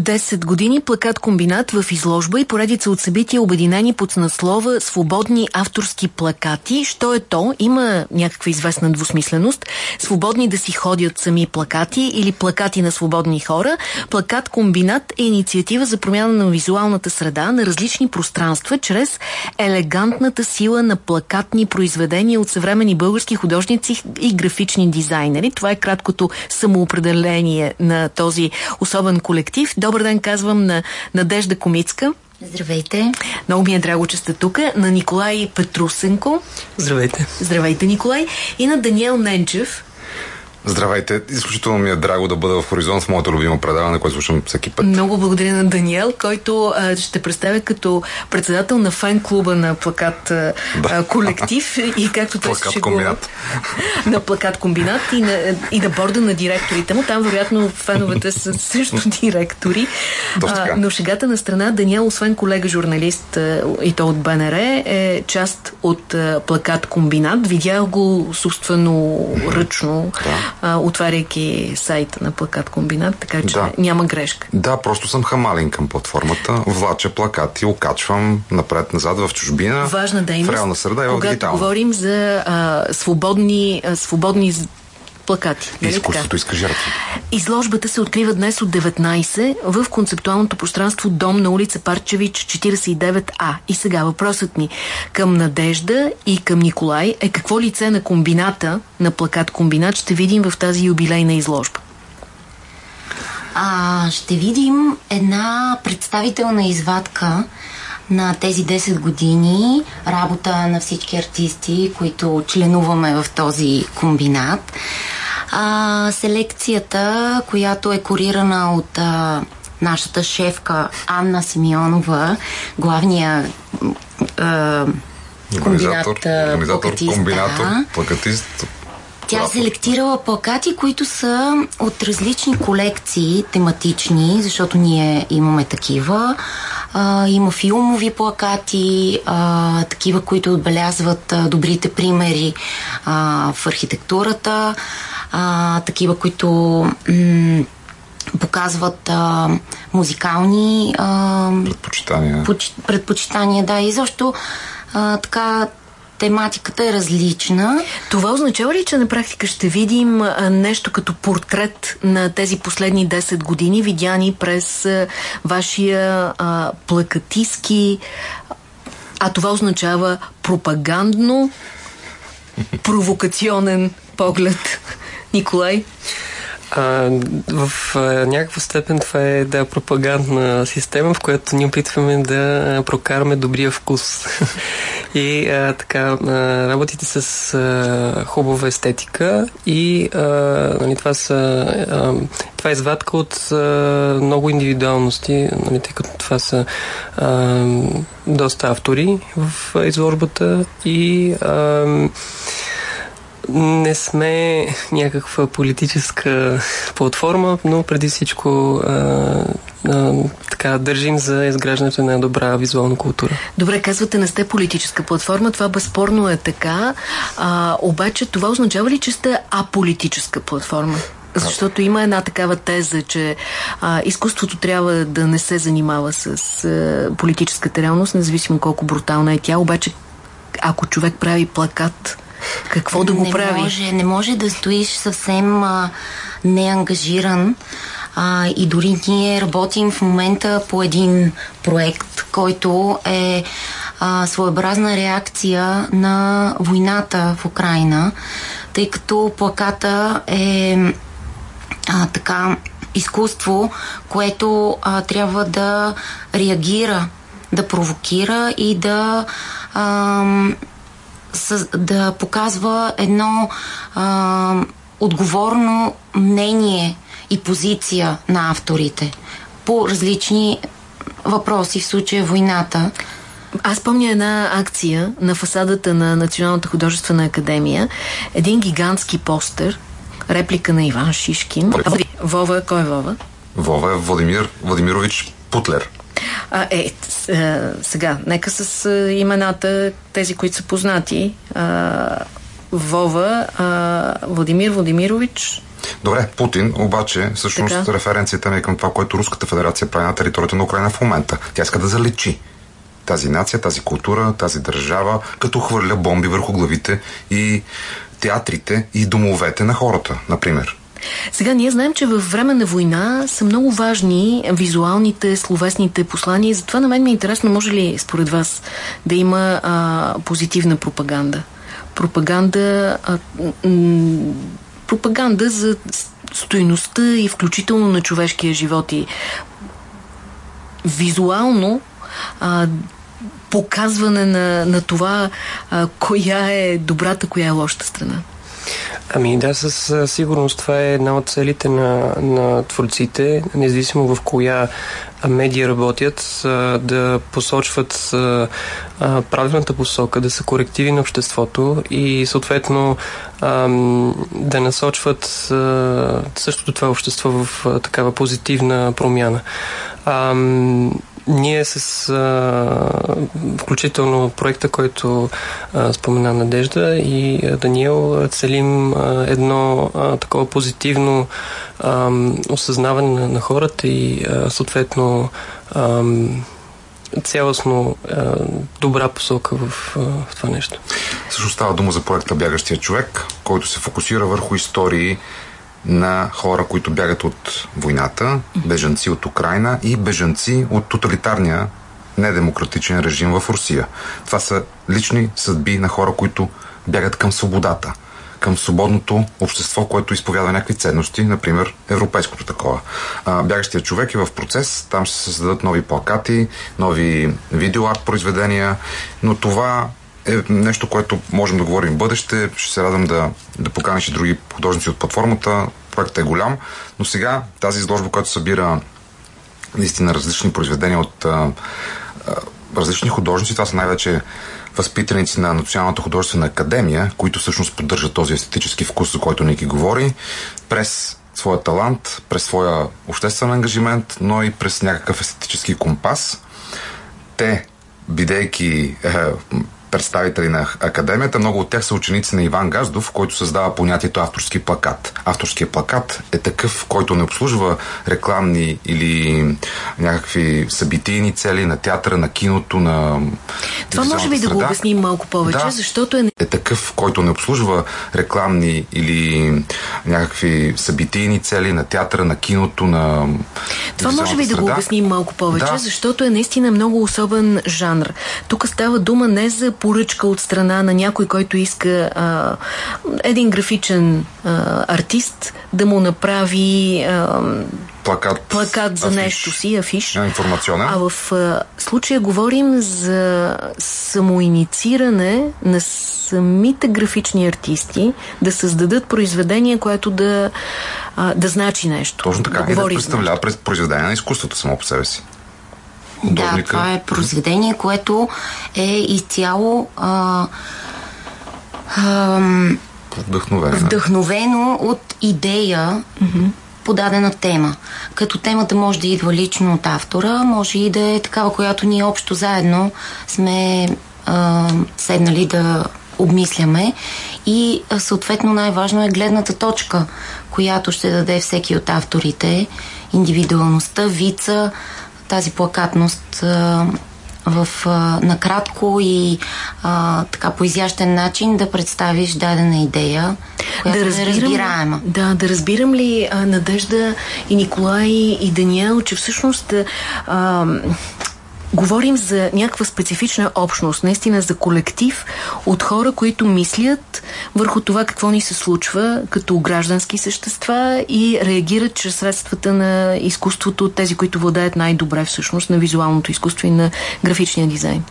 10 години плакат комбинат в изложба и поредица от събития обединени под наслова Свободни авторски плакати. Що е то? Има някаква известна двусмисленост. Свободни да си ходят сами плакати или плакати на свободни хора. Плакат комбинат е инициатива за промяна на визуалната среда на различни пространства чрез елегантната сила на плакатни произведения от съвремени български художници и графични дизайнери. Това е краткото самоопределение на този особен колектив. Добър ден, казвам на Надежда Комицка. Здравейте. Много ми е драго, че сте тук. На Николай Петрусенко. Здравейте. Здравейте, Николай. И на Даниел Ненчев. Здравейте! Изключително ми е драго да бъда в Хоризонт в моето любимо предаване, което слушам всеки път. Много благодаря на Даниел, който а, ще представя като председател на фан клуба на плакат а, да. колектив и както той плакат се комбинат. на плакат комбинат и на, и на борда на директорите му. Там вероятно феновете са също директори. А, но шегата на страна Даниел, освен колега журналист а, и то от БНР, е част от а, плакат комбинат. Видях го собствено ръчно. Да а, отваряйки сайта на плакат комбинат, така че да. няма грешка. Да, просто съм хамалин към платформата, влача плакати, окачвам напред-назад в чужбина, Важна дейност, в реална среда и в дигитална. Говорим за а, свободни, а, свободни плакати. Нали Изкуството иска жертви. Изложбата се открива днес от 19 в концептуалното пространство Дом на улица Парчевич 49А. И сега въпросът ми към Надежда и към Николай е какво лице на комбината, на плакат комбинат, ще видим в тази юбилейна изложба? А, ще видим една представителна извадка на тези 10 години работа на всички артисти, които членуваме в този комбинат. А, селекцията, която е корирана от а, нашата шефка Анна Симеонова, главния а, комбинат, плакатист, комбинатор, плакатист, тя селектирала плакати, които са от различни колекции, тематични, защото ние имаме такива. А, има филмови плакати, а, такива, които отбелязват а, добрите примери а, в архитектурата, а, такива, които м- показват а, музикални а, предпочитания. Поч, предпочитания, да, и защо а, така тематиката е различна. Това означава ли, че на практика ще видим нещо като портрет на тези последни 10 години, видяни през вашия а, плакатистки, а това означава пропагандно, провокационен поглед? Николай? А, в а, някаква степен това е да пропагандна система, в която ние опитваме да прокараме добрия вкус. и а, така, а, работите с а, хубава естетика и а, нали, това, са, а, това е извадка от а, много индивидуалности, нали, тъй като това са а, доста автори в изложбата и а, не сме някаква политическа платформа, но преди всичко а, а, така държим за изграждането на добра визуална култура. Добре, казвате не сте политическа платформа, това безспорно е така, а, обаче това означава ли, че сте аполитическа платформа? Защото има една такава теза, че а, изкуството трябва да не се занимава с а, политическата реалност, независимо колко брутална е тя, обаче ако човек прави плакат, какво да го не прави? Може, не може да стоиш съвсем а, неангажиран. А, и дори ние работим в момента по един проект, който е а, своеобразна реакция на войната в Украина, тъй като плаката е а, така изкуство, което а, трябва да реагира, да провокира и да а, да показва едно а, отговорно мнение и позиция на авторите по различни въпроси, в случая войната. Аз помня една акция на фасадата на Националната художествена академия. Един гигантски постер, реплика на Иван Шишкин. Вова, кой е Вова? Вова е Владимир Владимирович Путлер. А, е, сега, нека с а, имената, тези, които са познати. А, Вова, а, Владимир Владимирович. Добре, Путин, обаче, всъщност така. референцията ми е към това, което Руската федерация прави на територията на Украина в момента. Тя иска да залечи тази нация, тази култура, тази държава, като хвърля бомби върху главите и театрите и домовете на хората, например. Сега ние знаем, че във време на война са много важни визуалните, словесните послания. Затова на мен ми е интересно, може ли според вас да има а, позитивна пропаганда? Пропаганда, а, пропаганда за стоеността и включително на човешкия живот и визуално а, показване на, на това а, коя е добрата, коя е лошата страна. Ами да, със сигурност това е една от целите на, на творците, независимо в коя медия работят, да посочват правилната посока, да са корективи на обществото и съответно да насочват същото това общество в такава позитивна промяна. Ние с а, включително проекта, който а, спомена Надежда и а, Даниел, целим а, едно а, такова позитивно а, осъзнаване на, на хората и а, съответно а, цялостно а, добра посока в, а, в това нещо. Също става дума за проекта Бягащия човек, който се фокусира върху истории на хора, които бягат от войната, бежанци от Украина и бежанци от тоталитарния недемократичен режим в Русия. Това са лични съдби на хора, които бягат към свободата, към свободното общество, което изповяда някакви ценности, например европейското такова. А, бягащия човек е в процес, там ще се създадат нови плакати, нови видеоарт произведения, но това е нещо, което можем да говорим в бъдеще. Ще се радвам да, да поканиш и други художници от платформата. Проектът е голям, но сега тази изложба, която събира наистина различни произведения от а, а, различни художници, това са най-вече възпитаници на Националната художествена академия, които всъщност поддържат този естетически вкус, за който Ники говори, през своя талант, през своя обществен ангажимент, но и през някакъв естетически компас. Те, бидейки е, представители на академията. Много от тях са ученици на Иван Газдов, който създава понятието авторски плакат. Авторският плакат е такъв, който не обслужва рекламни или някакви събитийни цели на театъра, на киното, на Това може би да го обясним малко повече, да, защото е... е такъв, който не обслужва рекламни или някакви събитийни цели на театъра, на киното, на Това може би да го обясним малко повече, да. защото е наистина много особен жанр. Тук става дума не за поръчка от страна на някой, който иска а, един графичен а, артист да му направи а, плакат, плакат за афиш. нещо си, афиш. Информационен. А в а, случая говорим за самоинициране на самите графични артисти да създадат произведение, което да, а, да значи нещо. Точно така. Да и да представлява произведение на изкуството само по себе си. Да, това е произведение, което е изцяло а, а, вдъхновено. вдъхновено от идея mm-hmm. по дадена тема. Като темата може да идва лично от автора, може и да е такава, която ние общо заедно сме а, седнали да обмисляме и съответно най-важно е гледната точка, която ще даде всеки от авторите, индивидуалността, вица, тази плакатност а, в а, накратко и а, така по изящен начин да представиш дадена идея, която да разбирам, е разбираема. Да, да разбирам ли а, Надежда и Николай и Даниел, че всъщност а, говорим за някаква специфична общност, наистина за колектив от хора, които мислят върху това какво ни се случва като граждански същества и реагират чрез средствата на изкуството, тези, които владеят най-добре всъщност на визуалното изкуство и на графичния дизайн.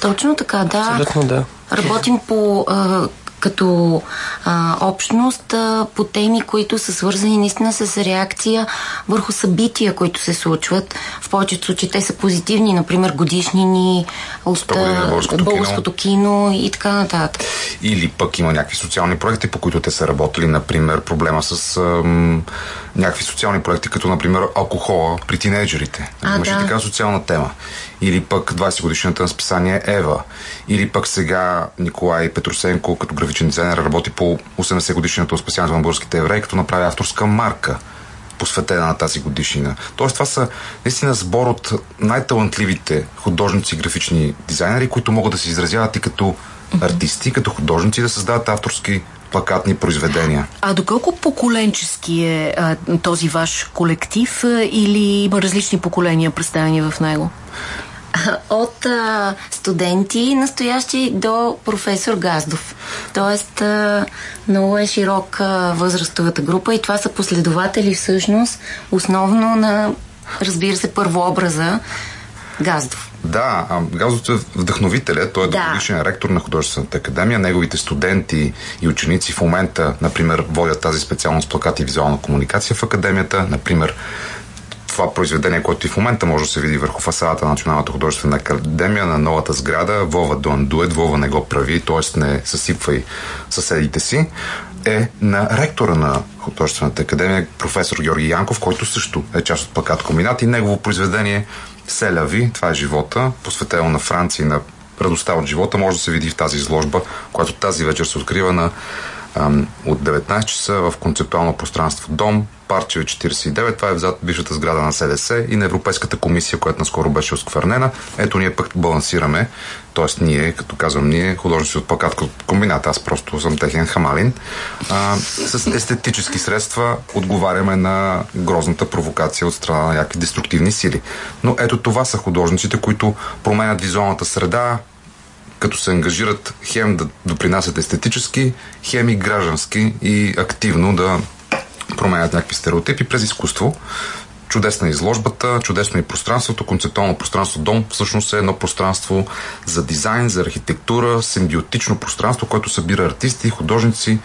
Точно така, да. Абсолютно да. Работим по а, като а, общност а, по теми, които са свързани наистина с реакция върху събития, които се случват. В повечето случаи те са позитивни, например годишнини от българското, българското кино. кино и така нататък. Или пък има някакви социални проекти, по които те са работили, например проблема с ам, някакви социални проекти, като например алкохола при тинейджерите. Имаше да. така социална тема или пък 20 годишната на списание Ева, или пък сега Николай Петросенко като графичен дизайнер, работи по 80 годишната от спасяването на българските евреи, като направи авторска марка посветена на тази годишнина. Тоест, това са наистина сбор от най-талантливите художници и графични дизайнери, които могат да се изразяват и като артисти, като художници, да създават авторски плакатни произведения. А доколко поколенчески е а, този ваш колектив а, или има различни поколения представени в него? От а, студенти, настоящи до професор Газдов. Тоест, а, много е широка възрастовата група и това са последователи всъщност основно на, разбира се, първообраза Газдов. Да, Газов е вдъхновителя, той е да. дългогодишен ректор на художествената академия. Неговите студенти и ученици в момента, например, водят тази специалност плакат и визуална комуникация в академията. Например, това произведение, което и в момента може да се види върху фасадата на Националната художествена академия на новата сграда, Вова Дуан Дует, Вова не го прави, т.е. не съсипвай съседите си, е на ректора на художествената академия, професор Георги Янков, който също е част от плакат комбинат и негово произведение Селяви, това е живота, посветено на Франция и на радостта от живота, може да се види в тази изложба, която тази вечер се открива на от 19 часа в концептуално пространство Дом, Парчеви 49. Това е взад бившата сграда на СДС и на Европейската комисия, която наскоро беше осквернена. Ето ние пък балансираме, т.е. ние, като казвам ние, художници от плакат комбинат, аз просто съм техен хамалин, а, с естетически средства отговаряме на грозната провокация от страна на някакви деструктивни сили. Но ето това са художниците, които променят визуалната среда, като се ангажират хем да допринасят естетически, хем и граждански и активно да променят някакви стереотипи през изкуство. Чудесна изложбата, чудесно и пространството, концептуално пространство дом всъщност е едно пространство за дизайн, за архитектура, симбиотично пространство, което събира артисти, художници,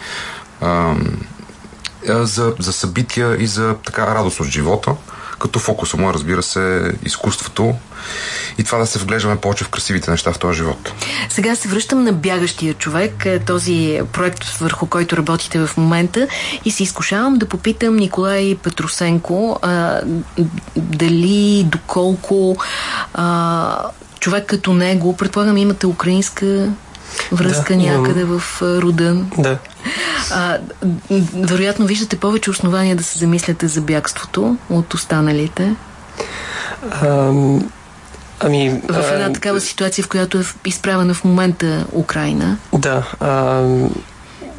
за, за събития и за така радост от живота като фокуса му е, разбира се, изкуството и това да се вглеждаме повече в красивите неща в този живот. Сега се връщам на бягащия човек, е, този проект, върху който работите в момента и се изкушавам да попитам Николай Петросенко а, дали, доколко а, човек като него, предполагам имате украинска връзка да, някъде имам... в Рудан. Да. А, вероятно виждате повече основания да се замисляте за бягството от останалите. А, ами... В една а, такава ситуация, в която е изправена в момента Украина. Да. А,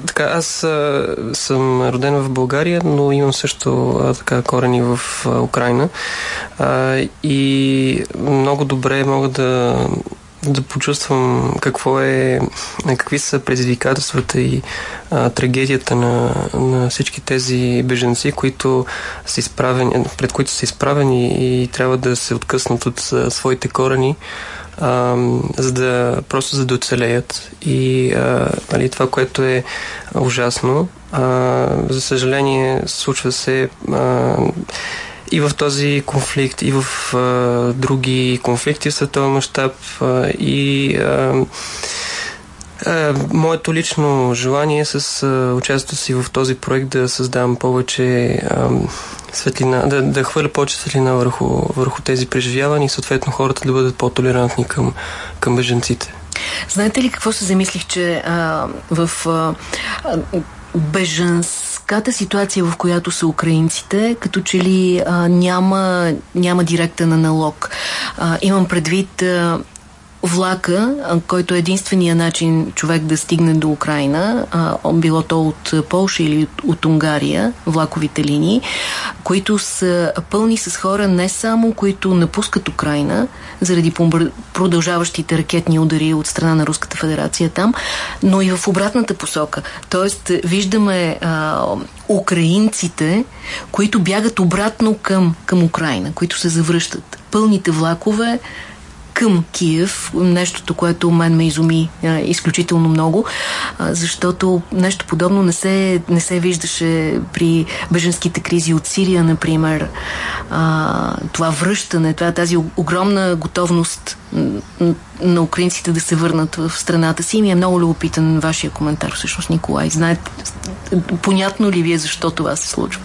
така, аз а, съм роден в България, но имам също а, така корени в а, Украина. А, и много добре мога да да почувствам какво е, какви са предизвикателствата и а, трагедията на, на всички тези беженци, които са изправени, пред които са изправени и трябва да се откъснат от своите корени, а, за да просто за да оцелеят. И а, нали, това, което е ужасно, а, за съжаление, случва се а, и в този конфликт, и в а, други конфликти в световен мащаб и а, а, моето лично желание е с а, участието си в този проект да създавам повече а, светлина, да, да хвърля повече светлина върху, върху тези преживявания и съответно хората да бъдат по-толерантни към, към беженците. Знаете ли какво се замислих, че а, в а, беженс тежката ситуация, в която са украинците, като че ли а, няма, няма директен аналог. А, имам предвид а, влака, който е единствения начин човек да стигне до Украина, било то от Полша или от Унгария, влаковите линии, които са пълни с хора не само, които напускат Украина заради продължаващите ракетни удари от страна на Руската федерация там, но и в обратната посока. Тоест, виждаме а, украинците, които бягат обратно към, към Украина, които се завръщат. Пълните влакове, към Киев, нещото, което мен ме изуми а, изключително много, а, защото нещо подобно не се, не се виждаше при беженските кризи от Сирия, например. А, това връщане, това, тази огромна готовност на украинците да се върнат в страната си. И ми е много любопитен вашия коментар, всъщност, Николай. Знаете, понятно ли вие защо това се случва?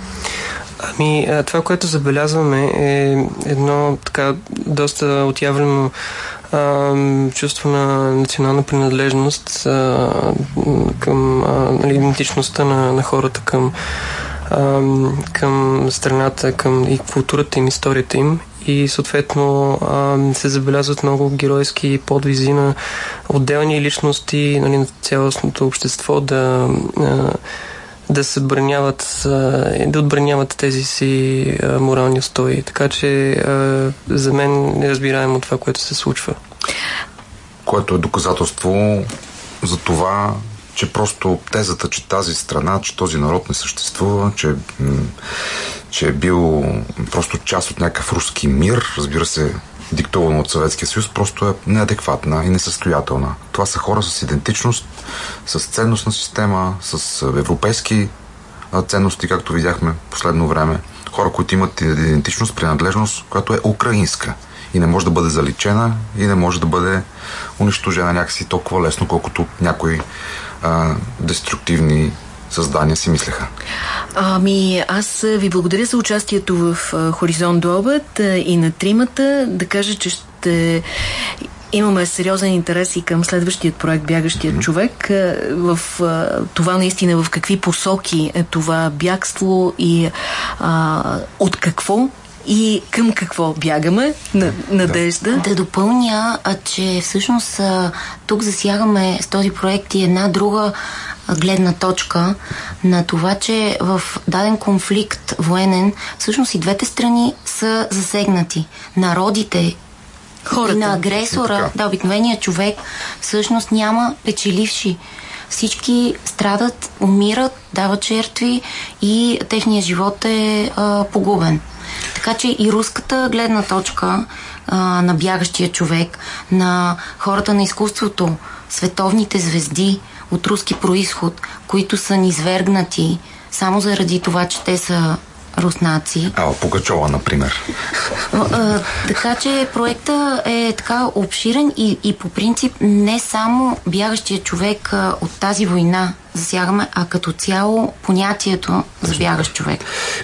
Ами, това, което забелязваме е едно така доста отявлено чувство на национална принадлежност а, към а, нали, идентичността на, на хората към, а, към страната, към и културата им, историята им. И съответно а, се забелязват много геройски подвизи на отделни личности нали, на цялостното общество да а, да се отбраняват, да отбраняват тези си морални устои. Така че за мен е разбираемо това, което се случва. Което е доказателство за това, че просто тезата, че тази страна, че този народ не съществува, че, че е бил просто част от някакъв руски мир, разбира се, диктувано от Съветския съюз, просто е неадекватна и несъстоятелна. Това са хора с идентичност, с ценностна система, с европейски ценности, както видяхме последно време. Хора, които имат идентичност, принадлежност, която е украинска и не може да бъде заличена и не може да бъде унищожена някакси толкова лесно, колкото някои а, деструктивни създания си мислеха. Ами, аз ви благодаря за участието в Хоризонт до обед и на тримата. Да кажа, че ще Имаме сериозен интерес и към следващият проект Бягащият mm -hmm. човек. В това наистина в какви посоки е това бягство и а, от какво и към какво бягаме? На, надежда? Да, да допълня, а, че всъщност а, тук засягаме с този проект и една друга гледна точка на това, че в даден конфликт военен, всъщност и двете страни са засегнати. Народите Хората. и на агресора, да, обикновения човек, всъщност няма печеливши. Всички страдат, умират, дават жертви и техният живот е а, погубен. Така че и руската гледна точка а, на бягащия човек, на хората на изкуството, световните звезди от руски происход, които са низвергнати само заради това, че те са руснаци. А, Пугачова, например. А, така че проекта е така обширен и, и по принцип не само бягащия човек а, от тази война засягаме, а като цяло понятието за бягащ човек.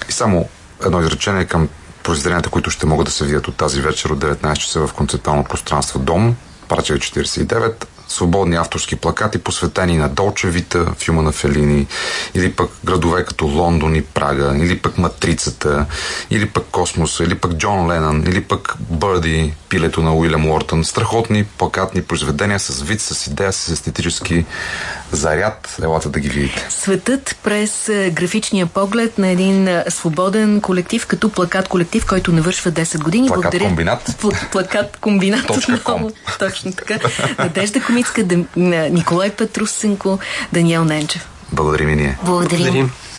И само едно изречение към произведенията, които ще могат да се видят от тази вечер от 19 часа в концептуално пространство Дом, Парче 49, свободни авторски плакати, посветени на Долче Вита, филма на Фелини, или пък градове като Лондон и Прага, или пък Матрицата, или пък Космоса, или пък Джон Ленън, или пък Бърди, пилето на Уилям Уортън. Страхотни плакатни произведения с вид, с идея, с естетически заряд. Елата да ги видите. Светът през е, графичния поглед на един е, свободен колектив, като плакат колектив, който навършва 10 години. Плакат Благодаря. комбинат. плакат комбинат. Точно така. Надежда Комицка, Николай Петрусенко, Даниел Ненчев. Благодарим и ние. Благодарим. Благодарим.